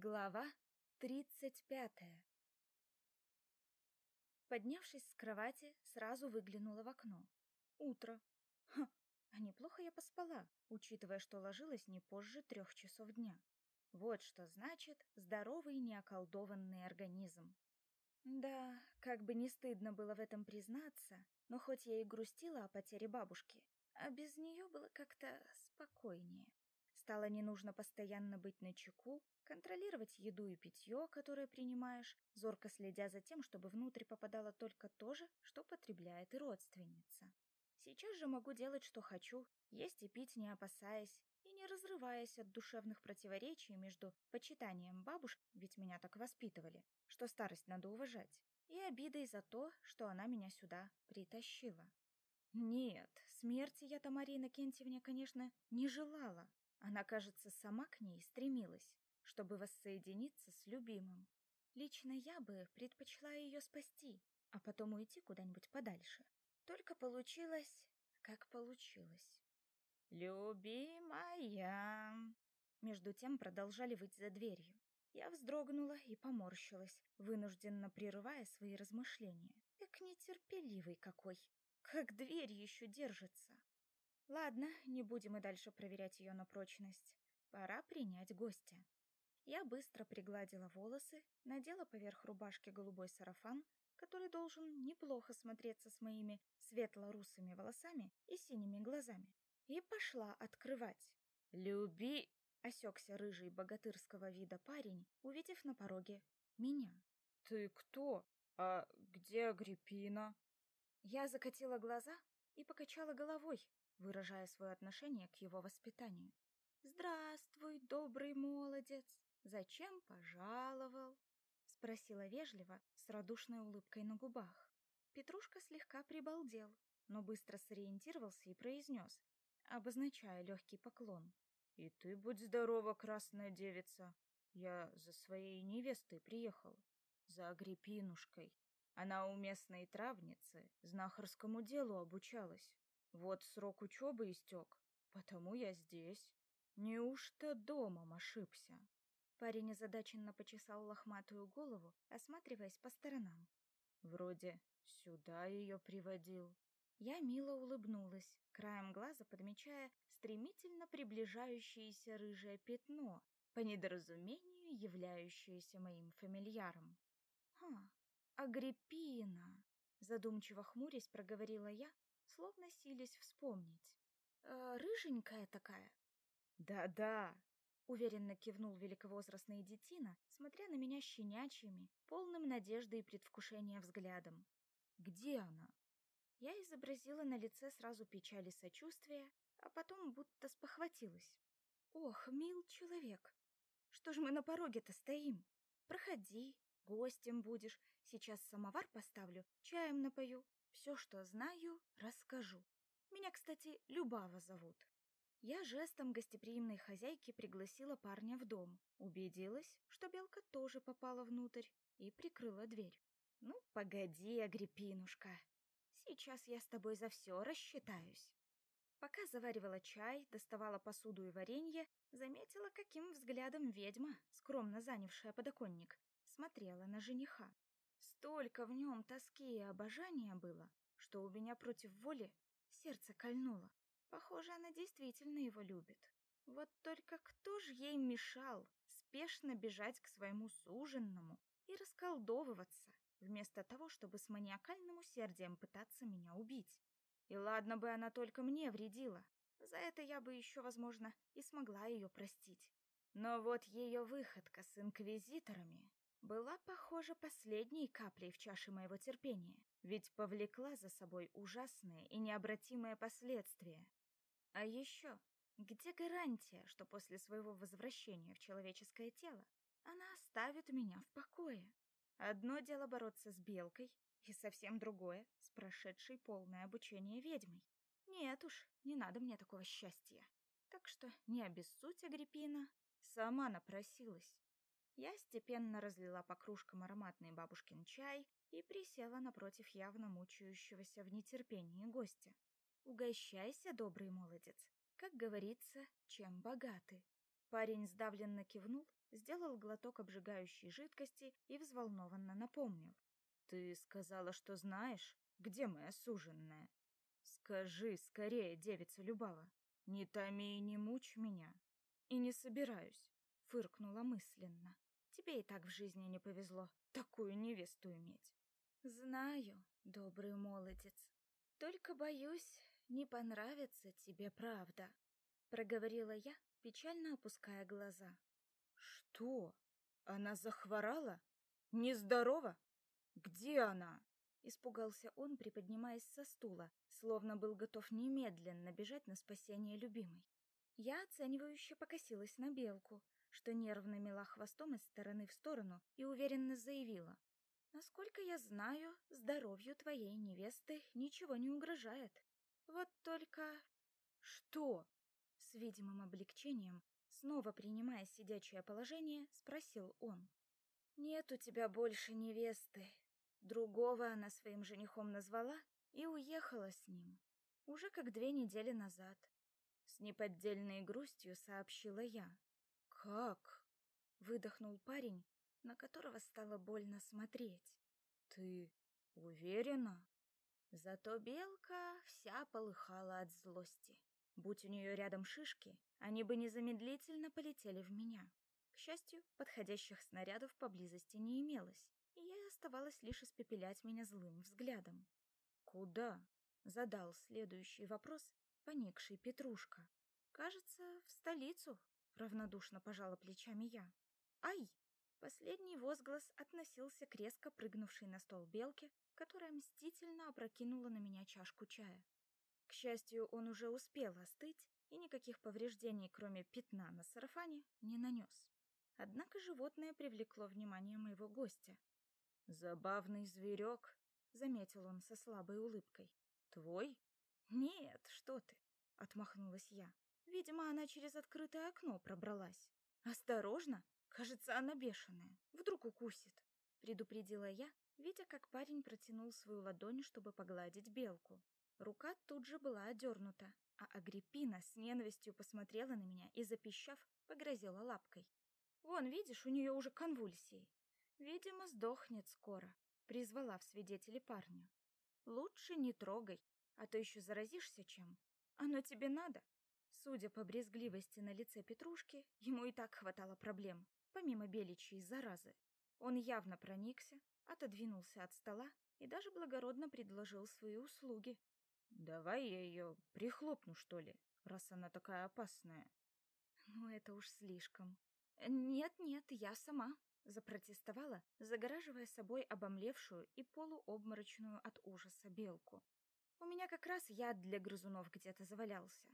Глава тридцать пятая Поднявшись с кровати, сразу выглянула в окно. Утро. Ха, а неплохо я поспала, учитывая, что ложилась не позже трех часов дня. Вот что значит здоровый неоколдованный организм. Да, как бы не стыдно было в этом признаться, но хоть я и грустила о потере бабушки, а без нее было как-то спокойнее. Стало не нужно постоянно быть на чеку, контролировать еду и питье, которое принимаешь, зорко следя за тем, чтобы внутрь попадало только то же, что потребляет и родственница. Сейчас же могу делать, что хочу, есть и пить, не опасаясь, и не разрываясь от душевных противоречий между почитанием бабушки, ведь меня так воспитывали, что старость надо уважать, и обидой за то, что она меня сюда притащила. Нет, смерти я Тамаре Иннокентьевне, конечно, не желала. Она, кажется, сама к ней стремилась чтобы воссоединиться с любимым. Лично я бы предпочла ее спасти, а потом уйти куда-нибудь подальше. Только получилось, как получилось. «Любимая!» Между тем продолжали выть за дверью. Я вздрогнула и поморщилась, вынужденно прерывая свои размышления. Как нетерпеливый какой! Как дверь еще держится! Ладно, не будем и дальше проверять ее на прочность. Пора принять гостя. Я быстро пригладила волосы, надела поверх рубашки голубой сарафан, который должен неплохо смотреться с моими светло-русыми волосами и синими глазами, и пошла открывать. «Люби!» — осекся рыжий богатырского вида парень, увидев на пороге меня. «Ты кто? А где Агриппина?» Я закатила глаза и покачала головой, выражая свое отношение к его воспитанию. «Здравствуй, добрый молодец!» «Зачем пожаловал?» — спросила вежливо, с радушной улыбкой на губах. Петрушка слегка прибалдел, но быстро сориентировался и произнес, обозначая легкий поклон. «И ты будь здорова, красная девица. Я за своей невестой приехал, за Агриппинушкой. Она у местной травницы знахарскому делу обучалась. Вот срок учебы истек, потому я здесь. Неужто домом ошибся?» Парень озадаченно почесал лохматую голову, осматриваясь по сторонам. Вроде сюда ее приводил. Я мило улыбнулась, краем глаза подмечая стремительно приближающееся рыжее пятно, по недоразумению являющееся моим фамильяром. «Ха, Агриппина!» Задумчиво хмурясь проговорила я, словно силясь вспомнить. «Э, «Рыженькая такая?» «Да-да!» Уверенно кивнул великовозрастный детина, смотря на меня щенячьими, полным надежды и предвкушения взглядом. «Где она?» Я изобразила на лице сразу печаль и сочувствие, а потом будто спохватилась. «Ох, мил человек! Что ж мы на пороге-то стоим? Проходи, гостем будешь, сейчас самовар поставлю, чаем напою. Все, что знаю, расскажу. Меня, кстати, Любава зовут. Я жестом гостеприимной хозяйки пригласила парня в дом, убедилась, что белка тоже попала внутрь и прикрыла дверь. «Ну, погоди, Агриппинушка, сейчас я с тобой за все рассчитаюсь». Пока заваривала чай, доставала посуду и варенье, заметила, каким взглядом ведьма, скромно занявшая подоконник, смотрела на жениха. Столько в нем тоски и обожания было, что у меня против воли сердце кольнуло. Похоже, она действительно его любит. Вот только кто же ей мешал спешно бежать к своему суженному и расколдовываться, вместо того, чтобы с маниакальным усердием пытаться меня убить? И ладно бы она только мне вредила, за это я бы еще, возможно, и смогла ее простить. Но вот ее выходка с инквизиторами была, похоже, последней каплей в чаше моего терпения, ведь повлекла за собой ужасные и необратимые последствия. А еще, где гарантия, что после своего возвращения в человеческое тело она оставит меня в покое? Одно дело бороться с белкой, и совсем другое — с прошедшей полное обучение ведьмой. Нет уж, не надо мне такого счастья. Так что не обессудь, Агриппина, сама напросилась. Я степенно разлила по кружкам ароматный бабушкин чай и присела напротив явно мучающегося в нетерпении гостя. Угощайся, добрый молодец. Как говорится, чем богаты. Парень сдавленно кивнул, сделал глоток обжигающей жидкости и взволнованно напомнил. «Ты сказала, что знаешь, где моя суженная? Скажи скорее, девица Любава, не томи и не мучь меня. И не собираюсь, фыркнула мысленно. Тебе и так в жизни не повезло такую невесту иметь. Знаю, добрый молодец. Только боюсь, не понравится тебе правда, проговорила я, печально опуская глаза. Что? Она захворала? Нездорова? Где она? Испугался он, приподнимаясь со стула, словно был готов немедленно бежать на спасение любимой. Я оценивающе покосилась на белку, что нервно мела хвостом из стороны в сторону и уверенно заявила. «Насколько я знаю, здоровью твоей невесты ничего не угрожает. Вот только...» «Что?» С видимым облегчением, снова принимая сидячее положение, спросил он. «Нет у тебя больше невесты. Другого она своим женихом назвала и уехала с ним. Уже как две недели назад. С неподдельной грустью сообщила я. «Как?» — выдохнул парень, на которого стало больно смотреть. «Ты уверена?» Зато белка вся полыхала от злости. Будь у нее рядом шишки, они бы незамедлительно полетели в меня. К счастью, подходящих снарядов поблизости не имелось, и ей оставалось лишь испепелять меня злым взглядом. «Куда?» — задал следующий вопрос поникший Петрушка. «Кажется, в столицу», — равнодушно пожала плечами я. «Ай!» Последний возглас относился к резко прыгнувшей на стол белке, которая мстительно опрокинула на меня чашку чая. К счастью, он уже успел остыть и никаких повреждений, кроме пятна на сарафане, не нанес. Однако животное привлекло внимание моего гостя. «Забавный зверек», — заметил он со слабой улыбкой. «Твой?» «Нет, что ты!» — отмахнулась я. Видимо, она через открытое окно пробралась. «Осторожно! Кажется, она бешеная. Вдруг укусит!» — предупредила я, видя, как парень протянул свою ладонь, чтобы погладить белку. Рука тут же была одернута, а Агриппина с ненавистью посмотрела на меня и, запищав, погрозила лапкой. «Вон, видишь, у нее уже конвульсии. Видимо, сдохнет скоро», — призвала в свидетели парню. «Лучше не трогай, а то еще заразишься чем. Оно тебе надо?» Судя по брезгливости на лице Петрушки, ему и так хватало проблем, помимо беличьей заразы. Он явно проникся, отодвинулся от стола и даже благородно предложил свои услуги. «Давай я ее прихлопну, что ли, раз она такая опасная». «Ну, это уж слишком». «Нет-нет, я сама», — запротестовала, загораживая собой обомлевшую и полуобморочную от ужаса белку. «У меня как раз яд для грызунов где-то завалялся.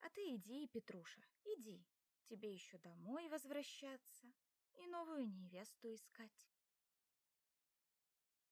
А ты иди, Петруша, иди. Тебе еще домой возвращаться и новую невесту искать.